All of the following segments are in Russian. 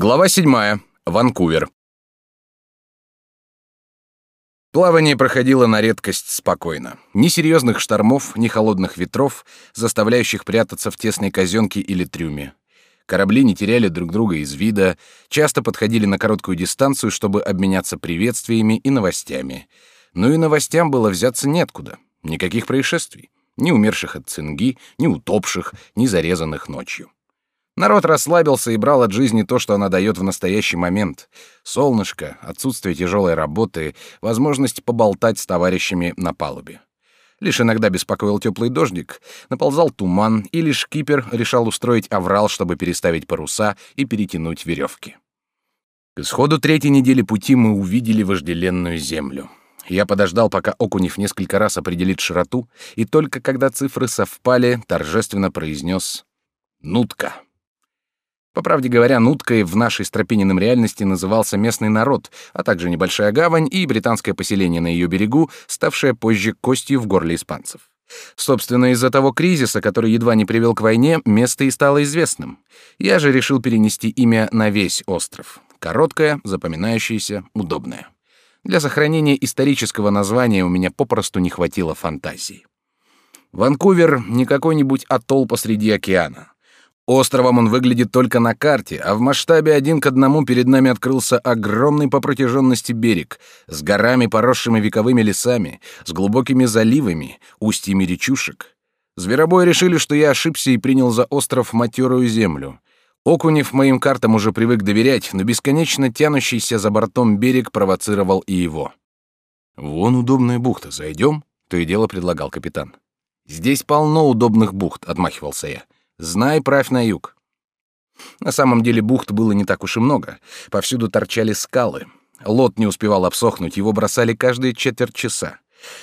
Глава 7. Ванкувер. Плавание проходило на редкость спокойно. Ни серьезных штормов, ни холодных ветров, заставляющих прятаться в тесной казенке или трюме. Корабли не теряли друг друга из вида, часто подходили на короткую дистанцию, чтобы обменяться приветствиями и новостями. Но и новостям было взяться неоткуда. Никаких происшествий. Ни умерших от цинги, ни утопших, ни зарезанных ночью. Народ расслабился и брал от жизни то, что она дает в настоящий момент. Солнышко, отсутствие тяжелой работы, возможность поболтать с товарищами на палубе. Лишь иногда беспокоил теплый дождик, наползал туман, и лишь кипер решал устроить аврал, чтобы переставить паруса и перетянуть веревки. К исходу третьей недели пути мы увидели вожделенную землю. Я подождал, пока Окунев несколько раз определит широту, и только когда цифры совпали, торжественно произнес «Нутка». По правде говоря, Нуткой в нашей Стропинином реальности назывался местный народ, а также небольшая гавань и британское поселение на ее берегу, ставшее позже костью в горле испанцев. Собственно, из-за того кризиса, который едва не привел к войне, место и стало известным. Я же решил перенести имя на весь остров. Короткое, запоминающееся, удобное. Для сохранения исторического названия у меня попросту не хватило фантазии. Ванкувер — не какой-нибудь атолл посреди океана. Островом он выглядит только на карте, а в масштабе один к одному перед нами открылся огромный по протяженности берег, с горами, поросшими вековыми лесами, с глубокими заливами, устьями речушек. Зверобои решили, что я ошибся и принял за остров матерую землю. Окунев моим картам уже привык доверять, но бесконечно тянущийся за бортом берег провоцировал и его. «Вон удобная бухта, зайдем?» — то и дело предлагал капитан. «Здесь полно удобных бухт», — отмахивался я. Знай, правь на юг. На самом деле бухт было не так уж и много. Повсюду торчали скалы. Лот не успевал обсохнуть, его бросали каждые четверть часа.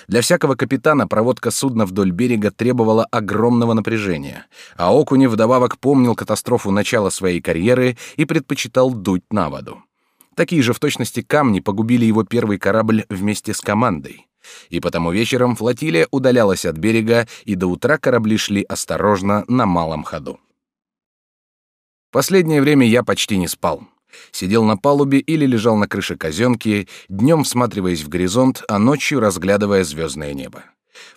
Для всякого капитана проводка судна вдоль берега требовала огромного напряжения, а Окунев вдобавок помнил катастрофу начала своей карьеры и предпочитал дуть на воду. Такие же в точности камни погубили его первый корабль вместе с командой. И потому вечером флотилия удалялась от берега, и до утра корабли шли осторожно на малом ходу. Последнее время я почти не спал. Сидел на палубе или лежал на крыше казенки, днем всматриваясь в горизонт, а ночью разглядывая звездное небо.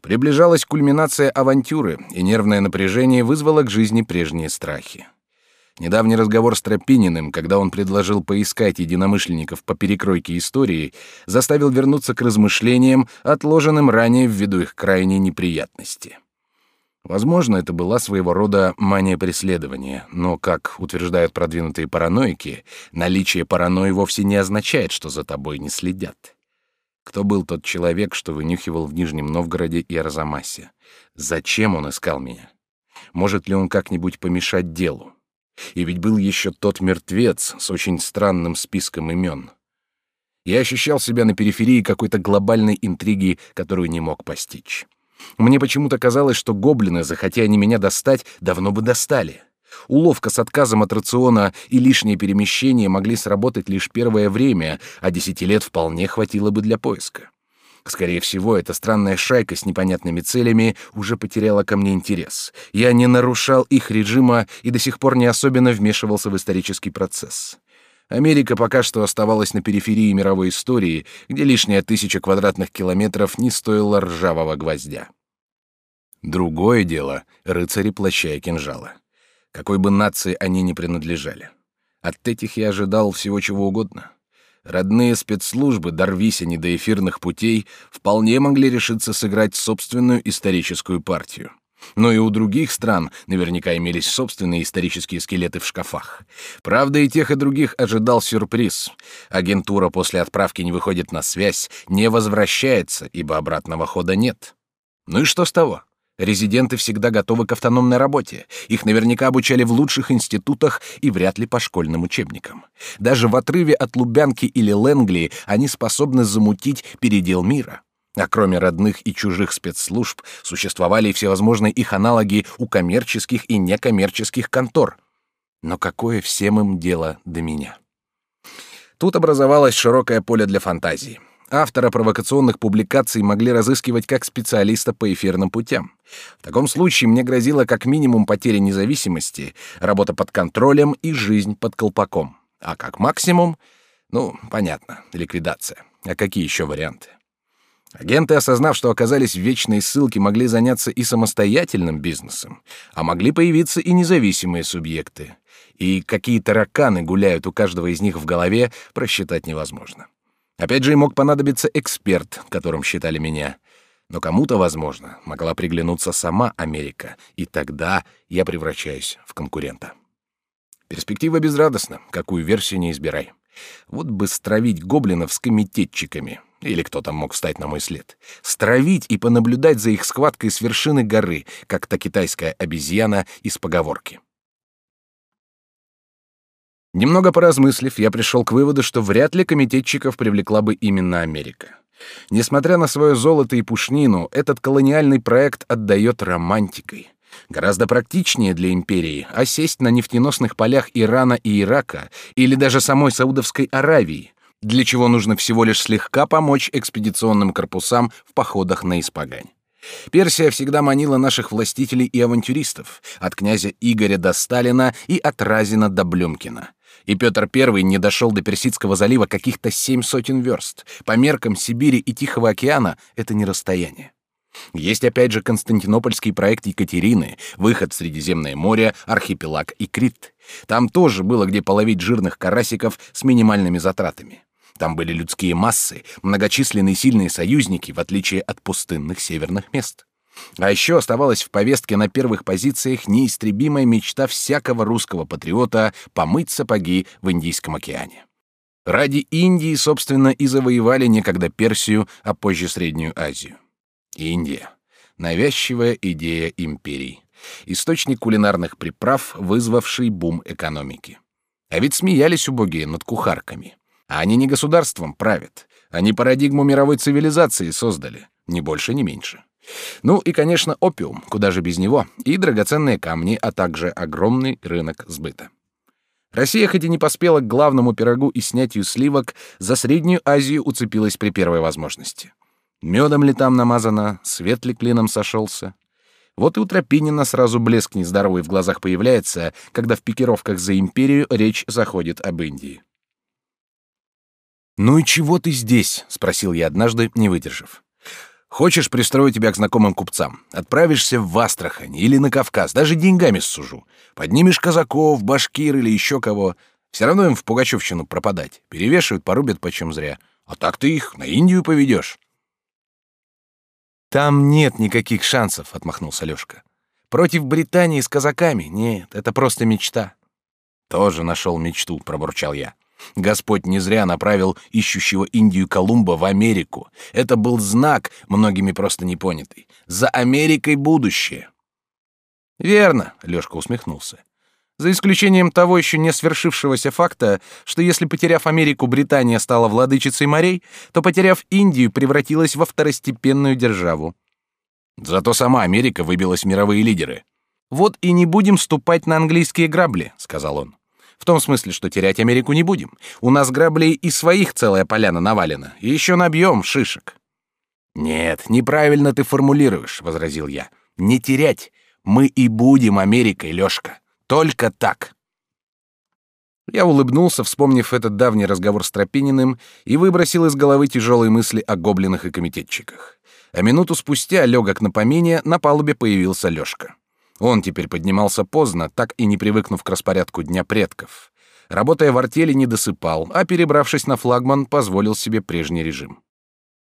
Приближалась кульминация авантюры, и нервное напряжение вызвало к жизни прежние страхи. Недавний разговор с Тропининым, когда он предложил поискать единомышленников по перекройке истории, заставил вернуться к размышлениям, отложенным ранее ввиду их крайней неприятности. Возможно, это была своего рода мания преследования, но, как утверждают продвинутые параноики, наличие паранойи вовсе не означает, что за тобой не следят. Кто был тот человек, что вынюхивал в Нижнем Новгороде и Арзамасе? Зачем он искал меня? Может ли он как-нибудь помешать делу? И ведь был еще тот мертвец с очень странным списком имен. Я ощущал себя на периферии какой-то глобальной интриги, которую не мог постичь. Мне почему-то казалось, что гоблины, захотя они меня достать, давно бы достали. Уловка с отказом от рациона и лишнее перемещение могли сработать лишь первое время, а десяти лет вполне хватило бы для поиска. Скорее всего, эта странная шайка с непонятными целями уже потеряла ко мне интерес. Я не нарушал их режима и до сих пор не особенно вмешивался в исторический процесс. Америка пока что оставалась на периферии мировой истории, где лишняя тысяча квадратных километров не стоила ржавого гвоздя. Другое дело — рыцари плаща и кинжала. Какой бы нации они ни принадлежали. От этих я ожидал всего чего угодно. Родные спецслужбы, дорвись они до эфирных путей, вполне могли решиться сыграть собственную историческую партию. Но и у других стран наверняка имелись собственные исторические скелеты в шкафах. Правда, и тех, и других ожидал сюрприз. Агентура после отправки не выходит на связь, не возвращается, ибо обратного хода нет. Ну и что с того? Резиденты всегда готовы к автономной работе. Их наверняка обучали в лучших институтах и вряд ли по школьным учебникам. Даже в отрыве от Лубянки или Ленгли они способны замутить передел мира. А кроме родных и чужих спецслужб существовали и всевозможные их аналоги у коммерческих и некоммерческих контор. Но какое всем им дело до меня? Тут образовалось широкое поле для фантазии. Автора провокационных публикаций могли разыскивать как специалиста по эфирным путям. В таком случае мне грозила как минимум потеря независимости, работа под контролем и жизнь под колпаком. А как максимум, ну, понятно, ликвидация. А какие еще варианты? Агенты, осознав, что оказались в вечной ссылке, могли заняться и самостоятельным бизнесом, а могли появиться и независимые субъекты. И какие тараканы гуляют у каждого из них в голове, просчитать невозможно. Опять же, и мог понадобиться эксперт, которым считали меня. Но кому-то, возможно, могла приглянуться сама Америка, и тогда я превращаюсь в конкурента. Перспектива безрадостна, какую версию не избирай. Вот бы стравить гоблинов с комитетчиками, или кто там мог встать на мой след. Стравить и понаблюдать за их схваткой с вершины горы, как та китайская обезьяна из поговорки. Немного поразмыслив, я пришел к выводу, что вряд ли комитетчиков привлекла бы именно Америка. Несмотря на свое золото и пушнину, этот колониальный проект отдает романтикой. Гораздо практичнее для империи осесть на нефтеносных полях Ирана и Ирака или даже самой Саудовской Аравии, для чего нужно всего лишь слегка помочь экспедиционным корпусам в походах на Испагань. Персия всегда манила наших властителей и авантюристов, от князя Игоря до Сталина и от Разина до Блюмкина. И Петр I не дошел до Персидского залива каких-то семь сотен верст. По меркам Сибири и Тихого океана это не расстояние. Есть опять же Константинопольский проект Екатерины, выход в Средиземное море, архипелаг и Крит. Там тоже было где половить жирных карасиков с минимальными затратами. Там были людские массы, многочисленные сильные союзники, в отличие от пустынных северных мест. А еще оставалась в повестке на первых позициях неистребимая мечта всякого русского патриота помыть сапоги в Индийском океане. Ради Индии, собственно, и завоевали некогда Персию, а позже Среднюю Азию. Индия. Навязчивая идея империи. Источник кулинарных приправ, вызвавший бум экономики. А ведь смеялись убогие над кухарками. А они не государством правят. Они парадигму мировой цивилизации создали. Ни больше, ни меньше. Ну и, конечно, опиум, куда же без него, и драгоценные камни, а также огромный рынок сбыта. Россия хоть и не поспела к главному пирогу и снятию сливок, за Среднюю Азию уцепилась при первой возможности. Медом ли там намазано, свет ли клином сошелся. Вот и у Тропинина сразу блеск нездоровый в глазах появляется, когда в пикировках за империю речь заходит об Индии. «Ну и чего ты здесь?» — спросил я однажды, не выдержав. «Хочешь, пристрою тебя к знакомым купцам? Отправишься в Астрахань или на Кавказ, даже деньгами сужу. Поднимешь казаков, башкир или еще кого. Все равно им в Пугачевщину пропадать. Перевешивают, порубят почем зря. А так ты их на Индию поведешь». «Там нет никаких шансов», — отмахнулся Лёшка. «Против Британии с казаками? Нет, это просто мечта». «Тоже нашел мечту», — пробурчал я. Господь не зря направил ищущего Индию Колумба в Америку. Это был знак, многими просто не понятый. За Америкой будущее. Верно, Лёшка усмехнулся. За исключением того еще не свершившегося факта, что если потеряв Америку, Британия стала владычицей морей, то потеряв Индию, превратилась во второстепенную державу. Зато сама Америка выбилась в мировые лидеры. Вот и не будем ступать на английские грабли, сказал он. В том смысле, что терять Америку не будем. У нас граблей и своих целая поляна навалена. И еще набьем шишек. Нет, неправильно ты формулируешь, возразил я. Не терять. Мы и будем Америкой, Лёшка. Только так. Я улыбнулся, вспомнив этот давний разговор с Тропининым, и выбросил из головы тяжелые мысли о гоблинах и комитетчиках. А минуту спустя, легок на помине, на палубе появился Лёшка. Он теперь поднимался поздно, так и не привыкнув к распорядку дня предков. Работая в артели, не досыпал, а перебравшись на флагман, позволил себе прежний режим.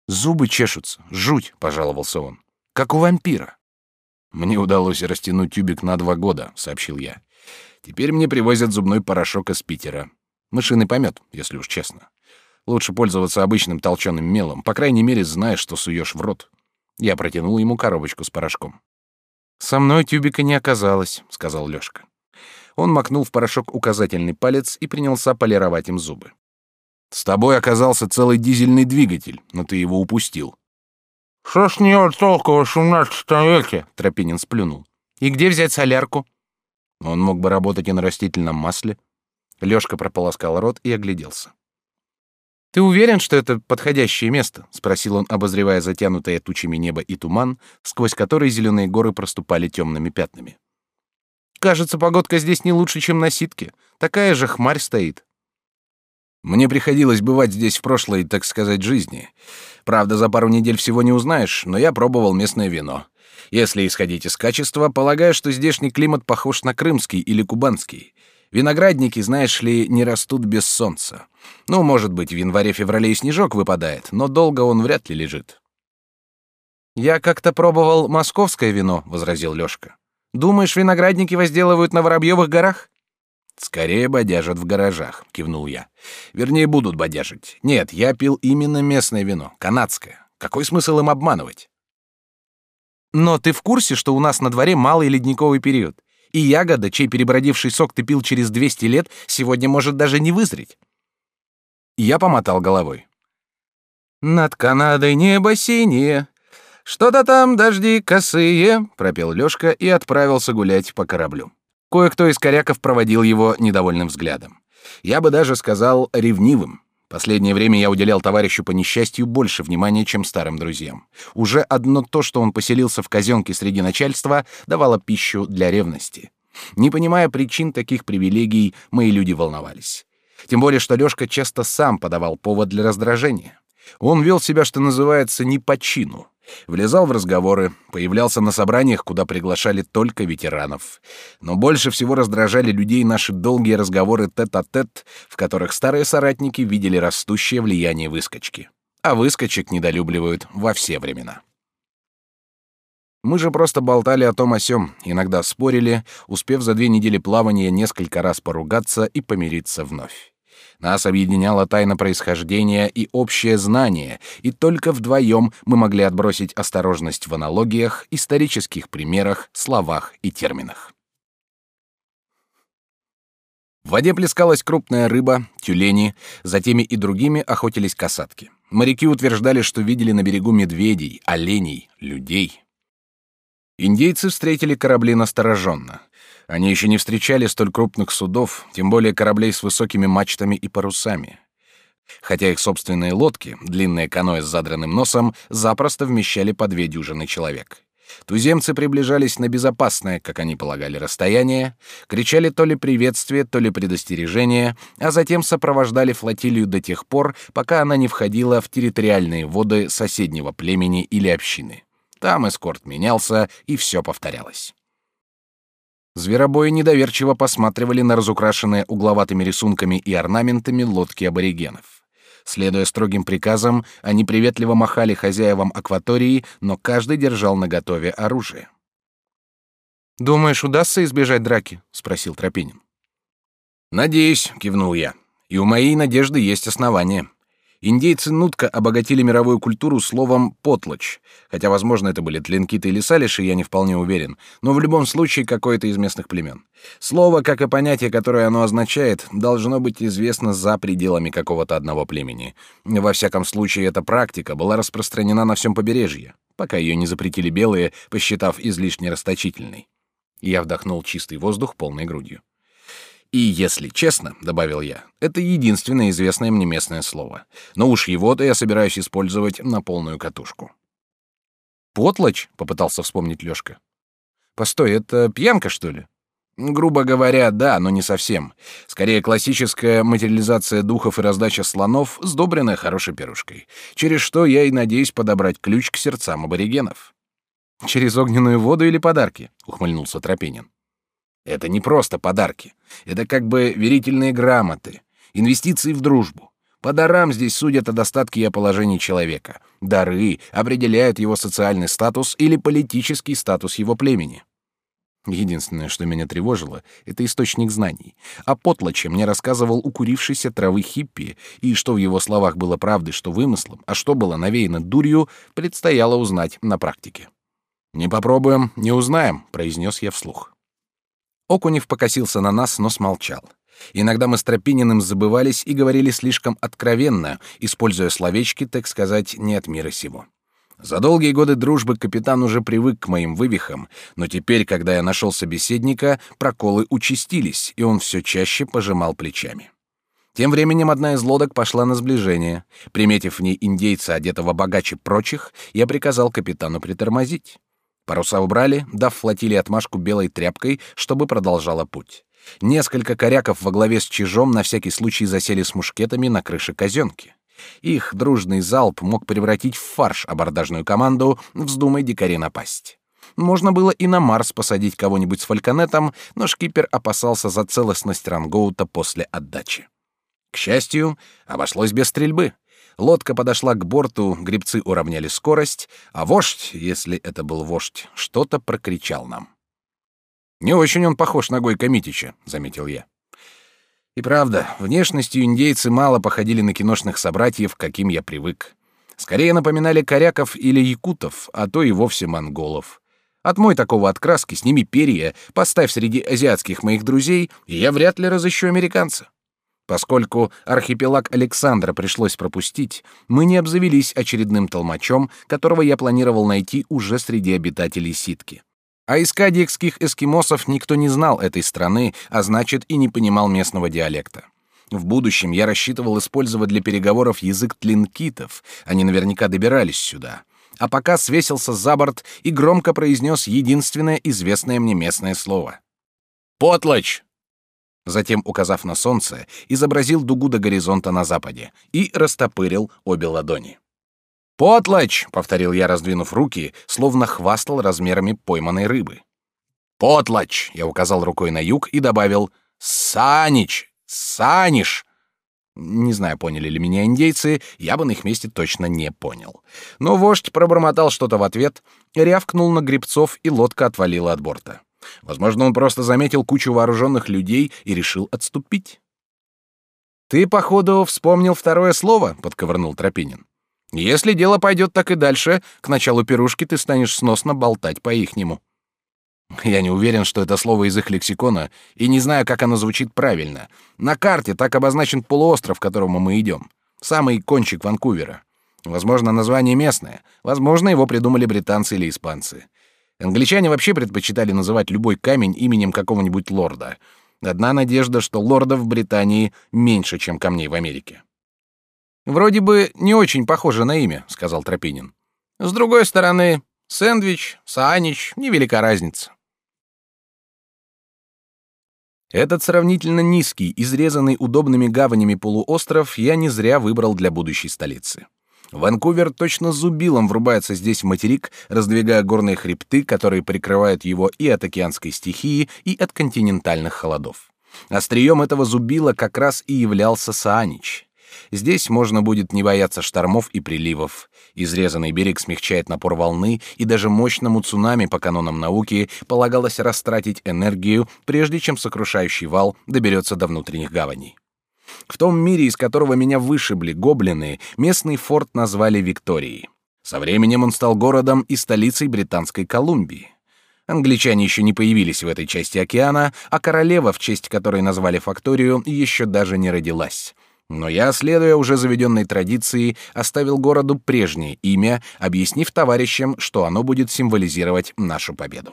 Зубы чешутся, жуть, пожаловался он, как у вампира. Мне удалось растянуть тюбик на два года, сообщил я. Теперь мне привозят зубной порошок из Питера. Мышиный помет, если уж честно. Лучше пользоваться обычным толченым мелом, по крайней мере, знаешь, что суешь в рот. Я протянул ему коробочку с порошком. Со мной тюбика не оказалось, сказал Лёшка. Он макнул в порошок указательный палец и принялся полировать им зубы. С тобой оказался целый дизельный двигатель, но ты его упустил. Что с нее толку в XVIII веке? Тропинин сплюнул. И где взять солярку? Он мог бы работать и на растительном масле. Лёшка прополоскал рот и огляделся. Ты уверен, что это подходящее место? спросил он, обозревая затянутое тучами небо и туман, сквозь который зеленые горы проступали темными пятнами. Кажется, погодка здесь не лучше, чем на Ситке. Такая же хмарь стоит. Мне приходилось бывать здесь в прошлой, так сказать, жизни. Правда, за пару недель всего не узнаешь, но я пробовал местное вино. Если исходить из качества, полагаю, что здешний климат похож на крымский или кубанский. Виноградники, знаешь ли, не растут без солнца. Ну, может быть, в январе-феврале снежок выпадает, но долго он вряд ли лежит. Я как-то пробовал московское вино, возразил Лёшка. Думаешь, виноградники возделывают на Воробьевых горах? Скорее бодяжат в гаражах, кивнул я. Вернее, будут бодяжить. Нет, я пил именно местное вино, канадское. Какой смысл им обманывать? Но ты в курсе, что у нас на дворе малый ледниковый период? И ягода, чей перебродивший сок ты пил через 200 лет, сегодня может даже не вызреть. Я помотал головой. Над Канадой небо синее, что-то там дожди косые, пропел Лёшка и отправился гулять по кораблю. Кое-кто из коряков проводил его недовольным взглядом. Я бы даже сказал ревнивым. Последнее время я уделял товарищу по несчастью больше внимания, чем старым друзьям. Уже одно то, что он поселился в казенке среди начальства, давало пищу для ревности. Не понимая причин таких привилегий, мои люди волновались. Тем более, что Лёшка часто сам подавал повод для раздражения. Он вел себя, что называется, не по чину. Влезал в разговоры, появлялся на собраниях, куда приглашали только ветеранов. Но больше всего раздражали людей наши долгие разговоры тет-а-тет, в которых старые соратники видели растущее влияние выскочки. А выскочек недолюбливают во все времена. Мы же просто болтали о том о сём, иногда спорили, успев за две недели плавания несколько раз поругаться и помириться вновь. Нас объединяла тайна происхождения и общее знание, и только вдвоем мы могли отбросить осторожность в аналогиях, исторических примерах, словах и терминах. В воде плескалась крупная рыба, тюлени, за теми и другими охотились касатки. Моряки утверждали, что видели на берегу медведей, оленей, людей. Индейцы встретили корабли настороженно. Они еще не встречали столь крупных судов, тем более кораблей с высокими мачтами и парусами. Хотя их собственные лодки, длинные каноэ с задранным носом, запросто вмещали по две дюжины человек. Туземцы приближались на безопасное, как они полагали, расстояние, кричали то ли приветствие, то ли предостережение, а затем сопровождали флотилию до тех пор, пока она не входила в территориальные воды соседнего племени или общины. Там эскорт менялся, и все повторялось. Зверобои недоверчиво посматривали на разукрашенные угловатыми рисунками и орнаментами лодки аборигенов. Следуя строгим приказам, они приветливо махали хозяевам акватории, но каждый держал наготове оружие. «Думаешь, удастся избежать драки?» — спросил Тропинин. «Надеюсь», — кивнул я. «И у моей надежды есть основания. Индейцы Нутка обогатили мировую культуру словом «потлочь», хотя, возможно, это были тлинкиты или салиши, я не вполне уверен, но в любом случае какое-то из местных племен. Слово, как и понятие, которое оно означает, должно быть известно за пределами какого-то одного племени. Во всяком случае, эта практика была распространена на всем побережье, пока ее не запретили белые, посчитав излишне расточительной. Я вдохнул чистый воздух полной грудью. И если честно, добавил я, это единственное известное мне местное слово. Но уж его-то я собираюсь использовать на полную катушку. Потлочь, попытался вспомнить Лёшка. Постой, это пьянка, что ли? Грубо говоря, да, но не совсем. Скорее классическая материализация духов и раздача слонов, сдобренная хорошей пирушкой, через что я и надеюсь подобрать ключ к сердцам аборигенов. Через огненную воду или подарки? ухмыльнулся Тропинин. Это не просто подарки. Это как бы верительные грамоты, инвестиции в дружбу. По дарам здесь судят о достатке и о положении человека. Дары определяют его социальный статус или политический статус его племени. Единственное, что меня тревожило, это источник знаний. О потлаче мне рассказывал укурившийся травы хиппи, и что в его словах было правдой, что вымыслом, а что было навеяно дурью, предстояло узнать на практике. «Не попробуем, не узнаем», — произнес я вслух. Окунев покосился на нас, но смолчал. Иногда мы с Тропининым забывались и говорили слишком откровенно, используя словечки, так сказать, не от мира сего. За долгие годы дружбы капитан уже привык к моим вывихам, но теперь, когда я нашел собеседника, проколы участились, и он все чаще пожимал плечами. Тем временем одна из лодок пошла на сближение. Приметив в ней индейца, одетого богаче прочих, я приказал капитану притормозить. Паруса убрали, дав флотилии отмашку белой тряпкой, чтобы продолжала путь. Несколько коряков во главе с чижом на всякий случай засели с мушкетами на крыше казенки. Их дружный залп мог превратить в фарш абордажную команду, вздумай дикари напасть. Можно было и на Марс посадить кого-нибудь с фальконетом, но шкипер опасался за целостность рангоута после отдачи. К счастью, обошлось без стрельбы. Лодка подошла к борту, гребцы уравняли скорость, а вождь, если это был вождь, что-то прокричал нам. «Не очень он похож на Гойка Митича», — заметил я. И правда, внешностью индейцы мало походили на киношных собратьев, каким я привык. Скорее напоминали коряков или якутов, а то и вовсе монголов. Отмой такого откраски, сними перья, поставь среди азиатских моих друзей, и я вряд ли разыщу американца. Поскольку архипелаг Александра пришлось пропустить, мы не обзавелись очередным толмачом, которого я планировал найти уже среди обитателей ситки. А из кадикских эскимосов никто не знал этой страны, а значит и не понимал местного диалекта. В будущем я рассчитывал использовать для переговоров язык тлинкитов, они наверняка добирались сюда. А пока свесился за борт и громко произнес единственное известное мне местное слово. «Потлочь!» Затем, указав на солнце, изобразил дугу до горизонта на западе и растопырил обе ладони. «Потлочь!» — повторил я, раздвинув руки, словно хвастал размерами пойманной рыбы. «Потлочь!» — я указал рукой на юг и добавил «Санич! Саниш!» Не знаю, поняли ли меня индейцы, я бы на их месте точно не понял. Но вождь пробормотал что-то в ответ, рявкнул на гребцов, и лодка отвалила от борта. Возможно, он просто заметил кучу вооруженных людей и решил отступить. «Ты, походу, вспомнил второе слово», — подковырнул Тропинин. «Если дело пойдет так и дальше, к началу пирушки ты станешь сносно болтать по-ихнему». Я не уверен, что это слово из их лексикона, и не знаю, как оно звучит правильно. На карте так обозначен полуостров, к которому мы идем. Самый кончик Ванкувера. Возможно, название местное. Возможно, его придумали британцы или испанцы. Англичане вообще предпочитали называть любой камень именем какого-нибудь лорда. Одна надежда, что лордов в Британии меньше, чем камней в Америке. Вроде бы не очень похоже на имя, сказал Тропинин. С другой стороны, сэндвич, санич, невелика разница. Этот сравнительно низкий, изрезанный удобными гаванями полуостров я не зря выбрал для будущей столицы. Ванкувер точно зубилом врубается здесь в материк, раздвигая горные хребты, которые прикрывают его и от океанской стихии, и от континентальных холодов. Острием этого зубила как раз и являлся Саанич. Здесь можно будет не бояться штормов и приливов. Изрезанный берег смягчает напор волны, и даже мощному цунами по канонам науки полагалось растратить энергию, прежде чем сокрушающий вал доберется до внутренних гаваней. В том мире, из которого меня вышибли гоблины, местный форт назвали Викторией. Со временем он стал городом и столицей Британской Колумбии. Англичане еще не появились в этой части океана, а королева, в честь которой назвали факторию, еще даже не родилась. Но я, следуя уже заведенной традиции, оставил городу прежнее имя, объяснив товарищам, что оно будет символизировать нашу победу.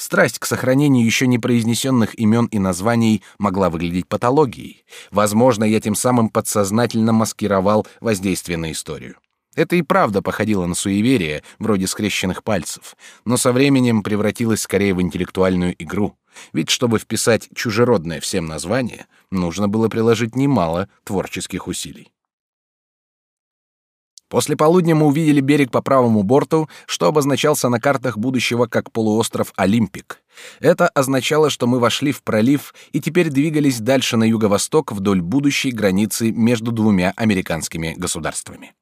Страсть к сохранению еще не произнесенных имен и названий могла выглядеть патологией. Возможно, я тем самым подсознательно маскировал воздействие на историю. Это и правда походило на суеверие, вроде скрещенных пальцев, но со временем превратилось скорее в интеллектуальную игру. Ведь чтобы вписать чужеродное всем название, нужно было приложить немало творческих усилий. После полудня мы увидели берег по правому борту, что обозначался на картах будущего как полуостров Олимпик. Это означало, что мы вошли в пролив и теперь двигались дальше на юго-восток вдоль будущей границы между двумя американскими государствами.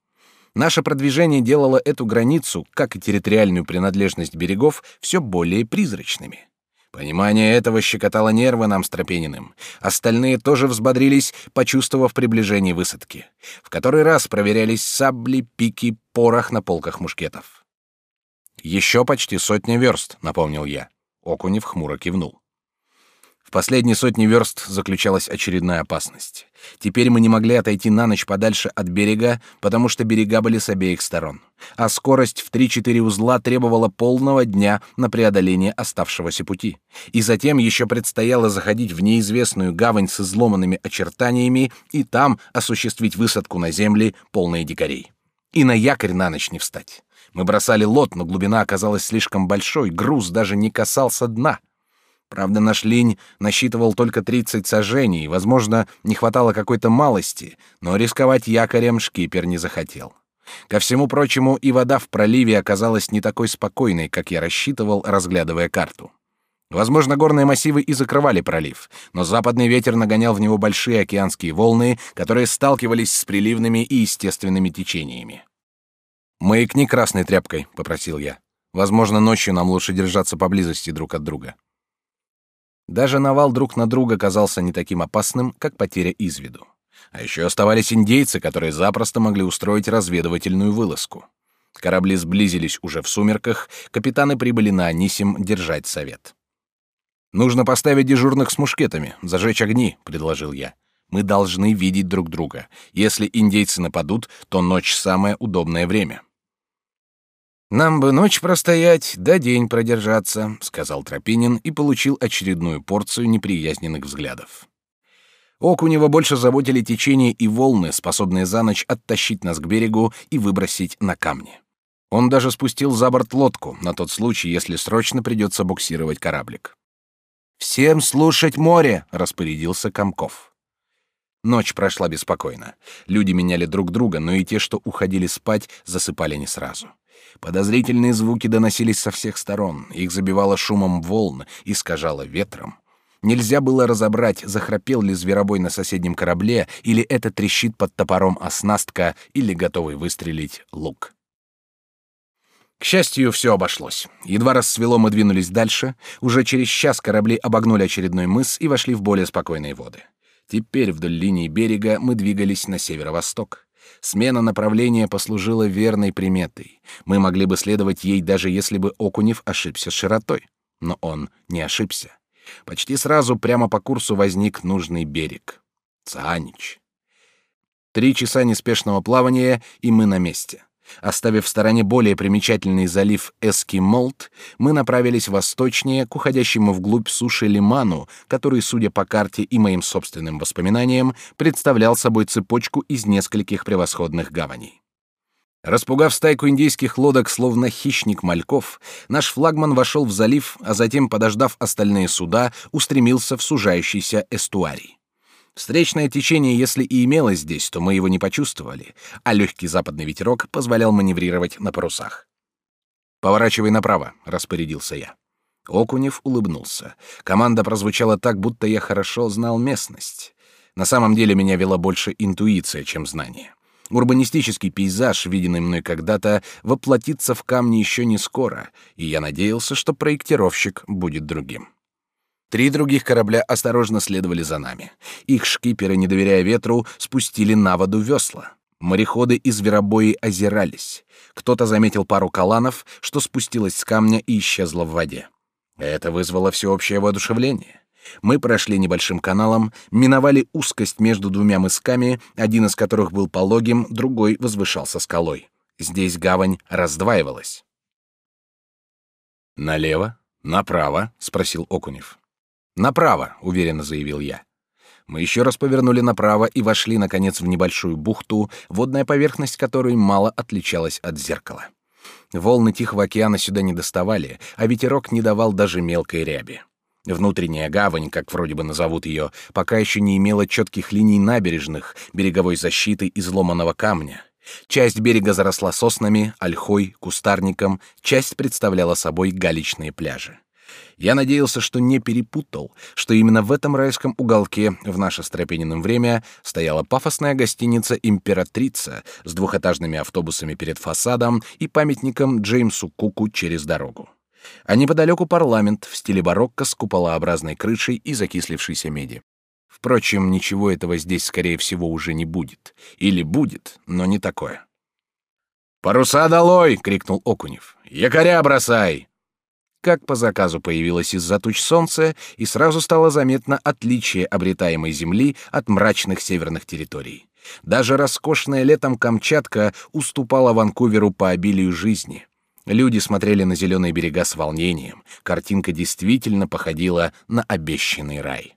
Наше продвижение делало эту границу, как и территориальную принадлежность берегов, все более призрачными. Понимание этого щекотало нервы нам с Тропениным. Остальные тоже взбодрились, почувствовав приближение высадки. В который раз проверялись сабли, пики, порох на полках мушкетов. «Еще почти сотня верст», — напомнил я. Окунев хмуро кивнул. В последней сотне верст заключалась очередная опасность. Теперь мы не могли отойти на ночь подальше от берега, потому что берега были с обеих сторон. А скорость в 3-4 узла требовала полного дня на преодоление оставшегося пути. И затем еще предстояло заходить в неизвестную гавань с изломанными очертаниями и там осуществить высадку на земли, полные дикарей. И на якорь на ночь не встать. Мы бросали лот, но глубина оказалась слишком большой, груз даже не касался дна. Правда, наш линь насчитывал только 30 сажений, возможно, не хватало какой-то малости, но рисковать якорем шкипер не захотел. Ко всему прочему, и вода в проливе оказалась не такой спокойной, как я рассчитывал, разглядывая карту. Возможно, горные массивы и закрывали пролив, но западный ветер нагонял в него большие океанские волны, которые сталкивались с приливными и естественными течениями. «Маякни красной тряпкой», — попросил я. «Возможно, ночью нам лучше держаться поблизости друг от друга». Даже навал друг на друга казался не таким опасным, как потеря из виду. А еще оставались индейцы, которые запросто могли устроить разведывательную вылазку. Корабли сблизились уже в сумерках, капитаны прибыли на Анисим держать совет. «Нужно поставить дежурных с мушкетами, зажечь огни», — предложил я. «Мы должны видеть друг друга. Если индейцы нападут, то ночь — самое удобное время». «Нам бы ночь простоять, да день продержаться», — сказал Тропинин и получил очередную порцию неприязненных взглядов. Окунева больше заботили течение и волны, способные за ночь оттащить нас к берегу и выбросить на камни. Он даже спустил за борт лодку, на тот случай, если срочно придется буксировать кораблик. «Всем слушать море!» — распорядился Комков. Ночь прошла беспокойно. Люди меняли друг друга, но и те, что уходили спать, засыпали не сразу. Подозрительные звуки доносились со всех сторон, их забивало шумом волн, искажало ветром. Нельзя было разобрать, захрапел ли зверобой на соседнем корабле, или это трещит под топором оснастка, или готовый выстрелить лук. К счастью, все обошлось. Едва рассвело, мы двинулись дальше. Уже через час корабли обогнули очередной мыс и вошли в более спокойные воды. Теперь вдоль линии берега мы двигались на северо-восток. Смена направления послужила верной приметой. Мы могли бы следовать ей, даже если бы Окунев ошибся широтой. Но он не ошибся. Почти сразу прямо по курсу возник нужный берег. Цанич. Три часа неспешного плавания, и мы на месте. Оставив в стороне более примечательный залив Эскимолт, мы направились восточнее к уходящему вглубь суши лиману, который, судя по карте и моим собственным воспоминаниям, представлял собой цепочку из нескольких превосходных гаваней. Распугав стайку индейских лодок, словно хищник мальков, наш флагман вошел в залив, а затем, подождав остальные суда, устремился в сужающийся эстуарий. Встречное течение, если и имелось здесь, то мы его не почувствовали, а легкий западный ветерок позволял маневрировать на парусах. «Поворачивай направо», — распорядился я. Окунев улыбнулся. Команда прозвучала так, будто я хорошо знал местность. На самом деле меня вела больше интуиция, чем знание. Урбанистический пейзаж, виденный мной когда-то, воплотится в камне еще не скоро, и я надеялся, что проектировщик будет другим. Три других корабля осторожно следовали за нами. Их шкиперы, не доверяя ветру, спустили на воду весла. Мореходы и зверобои озирались. Кто-то заметил пару каланов, что спустилась с камня и исчезла в воде. Это вызвало всеобщее воодушевление. Мы прошли небольшим каналом, миновали узкость между двумя мысками, один из которых был пологим, другой возвышался скалой. Здесь гавань раздваивалась. «Налево? Направо?» — спросил Окунев. «Направо», — уверенно заявил я. Мы еще раз повернули направо и вошли, наконец, в небольшую бухту, водная поверхность которой мало отличалась от зеркала. Волны Тихого океана сюда не доставали, а ветерок не давал даже мелкой ряби. Внутренняя гавань, как вроде бы назовут ее, пока еще не имела четких линий набережных, береговой защиты из ломаного камня. Часть берега заросла соснами, ольхой, кустарником, часть представляла собой галечные пляжи. Я надеялся, что не перепутал, что именно в этом райском уголке в наше с время стояла пафосная гостиница «Императрица» с двухэтажными автобусами перед фасадом и памятником Джеймсу Куку через дорогу. А неподалеку парламент в стиле барокко с куполообразной крышей и закислившейся меди. Впрочем, ничего этого здесь, скорее всего, уже не будет. Или будет, но не такое. «Паруса долой!» — крикнул Окунев. «Якоря бросай!» Как по заказу появилось из-за туч солнце, и сразу стало заметно отличие обретаемой земли от мрачных северных территорий. Даже роскошная летом Камчатка уступала Ванкуверу по обилию жизни. Люди смотрели на зеленые берега с волнением. Картинка действительно походила на обещанный рай.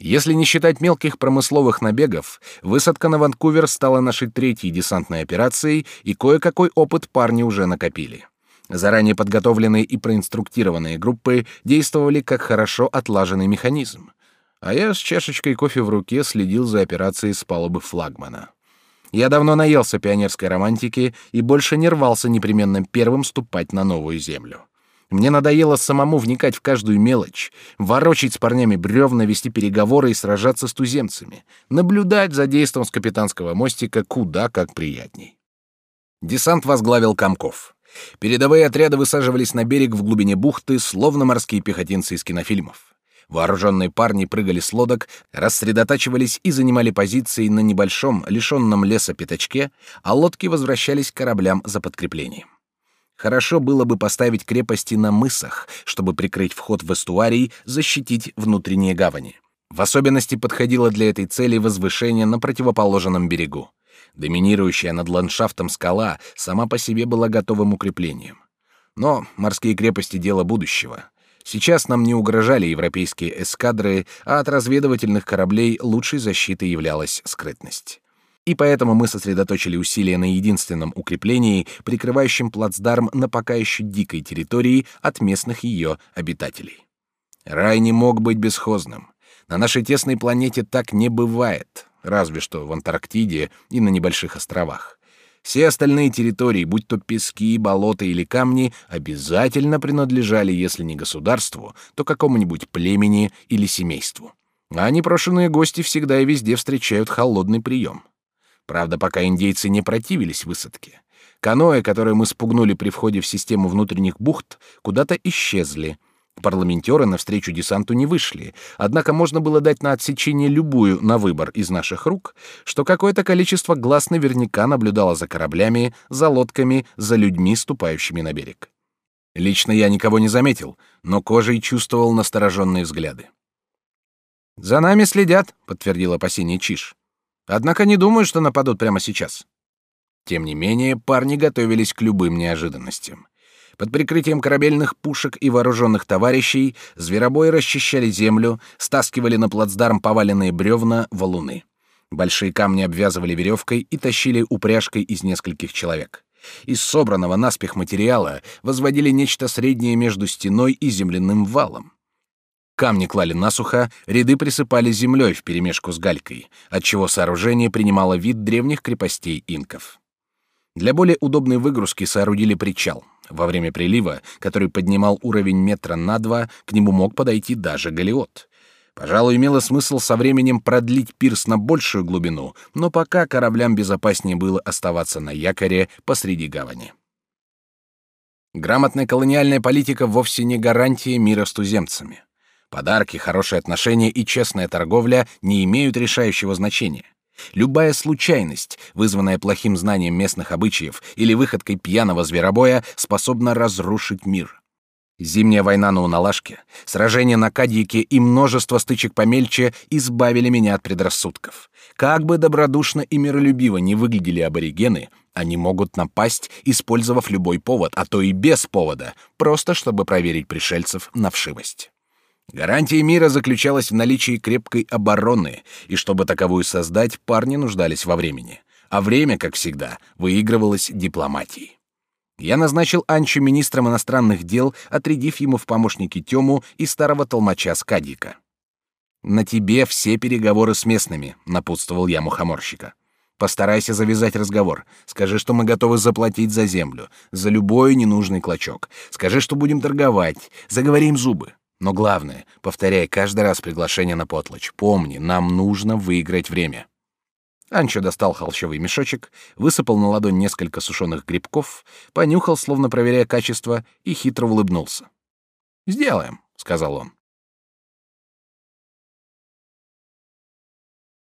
Если не считать мелких промысловых набегов, высадка на Ванкувер стала нашей третьей десантной операцией, и кое-какой опыт парни уже накопили. Заранее подготовленные и проинструктированные группы действовали как хорошо отлаженный механизм. А я с чашечкой кофе в руке следил за операцией с палубы флагмана. Я давно наелся пионерской романтики и больше не рвался непременно первым ступать на новую землю. Мне надоело самому вникать в каждую мелочь, ворочить с парнями бревна, вести переговоры и сражаться с туземцами, наблюдать за действом с капитанского мостика куда как приятней. Десант возглавил Комков. Передовые отряды высаживались на берег в глубине бухты, словно морские пехотинцы из кинофильмов. Вооруженные парни прыгали с лодок, рассредотачивались и занимали позиции на небольшом, лишенном леса пятачке, а лодки возвращались к кораблям за подкреплением. Хорошо было бы поставить крепости на мысах, чтобы прикрыть вход в эстуарий, защитить внутренние гавани. В особенности подходило для этой цели возвышение на противоположном берегу. Доминирующая над ландшафтом скала сама по себе была готовым укреплением. Но морские крепости — дело будущего. Сейчас нам не угрожали европейские эскадры, а от разведывательных кораблей лучшей защитой являлась скрытность. И поэтому мы сосредоточили усилия на единственном укреплении, прикрывающем плацдарм на пока еще дикой территории от местных ее обитателей. Рай не мог быть бесхозным. На нашей тесной планете так не бывает разве что в Антарктиде и на небольших островах. Все остальные территории, будь то пески, болота или камни, обязательно принадлежали, если не государству, то какому-нибудь племени или семейству. А непрошенные гости всегда и везде встречают холодный прием. Правда, пока индейцы не противились высадке. Каноэ, которые мы спугнули при входе в систему внутренних бухт, куда-то исчезли — Парламентеры навстречу десанту не вышли, однако можно было дать на отсечение любую на выбор из наших рук, что какое-то количество глаз наверняка наблюдало за кораблями, за лодками, за людьми, ступающими на берег. Лично я никого не заметил, но кожей чувствовал настороженные взгляды. «За нами следят», — подтвердил опасение Чиш. «Однако не думаю, что нападут прямо сейчас». Тем не менее, парни готовились к любым неожиданностям. Под прикрытием корабельных пушек и вооруженных товарищей зверобои расчищали землю, стаскивали на плацдарм поваленные бревна, валуны. Большие камни обвязывали веревкой и тащили упряжкой из нескольких человек. Из собранного наспех материала возводили нечто среднее между стеной и земляным валом. Камни клали насухо, ряды присыпали землей вперемешку с галькой, отчего сооружение принимало вид древних крепостей инков. Для более удобной выгрузки соорудили причал. Во время прилива, который поднимал уровень метра на два, к нему мог подойти даже галеот. Пожалуй, имело смысл со временем продлить пирс на большую глубину, но пока кораблям безопаснее было оставаться на якоре посреди гавани. Грамотная колониальная политика вовсе не гарантия мира с туземцами. Подарки, хорошие отношения и честная торговля не имеют решающего значения. Любая случайность, вызванная плохим знанием местных обычаев или выходкой пьяного зверобоя, способна разрушить мир. Зимняя война на Уналашке, сражение на Кадьяке и множество стычек помельче избавили меня от предрассудков. Как бы добродушно и миролюбиво не выглядели аборигены, они могут напасть, использовав любой повод, а то и без повода, просто чтобы проверить пришельцев на вшивость. Гарантия мира заключалась в наличии крепкой обороны, и чтобы таковую создать, парни нуждались во времени. А время, как всегда, выигрывалось дипломатией. Я назначил Анчу министром иностранных дел, отрядив ему в помощники Тему и старого толмача Скадика. «На тебе все переговоры с местными», — напутствовал я мухоморщика. «Постарайся завязать разговор. Скажи, что мы готовы заплатить за землю, за любой ненужный клочок. Скажи, что будем торговать. Заговорим зубы. Но главное, повторяй каждый раз приглашение на потлочь. Помни, нам нужно выиграть время. Анчо достал холщовый мешочек, высыпал на ладонь несколько сушеных грибков, понюхал, словно проверяя качество, и хитро улыбнулся. «Сделаем», — сказал он.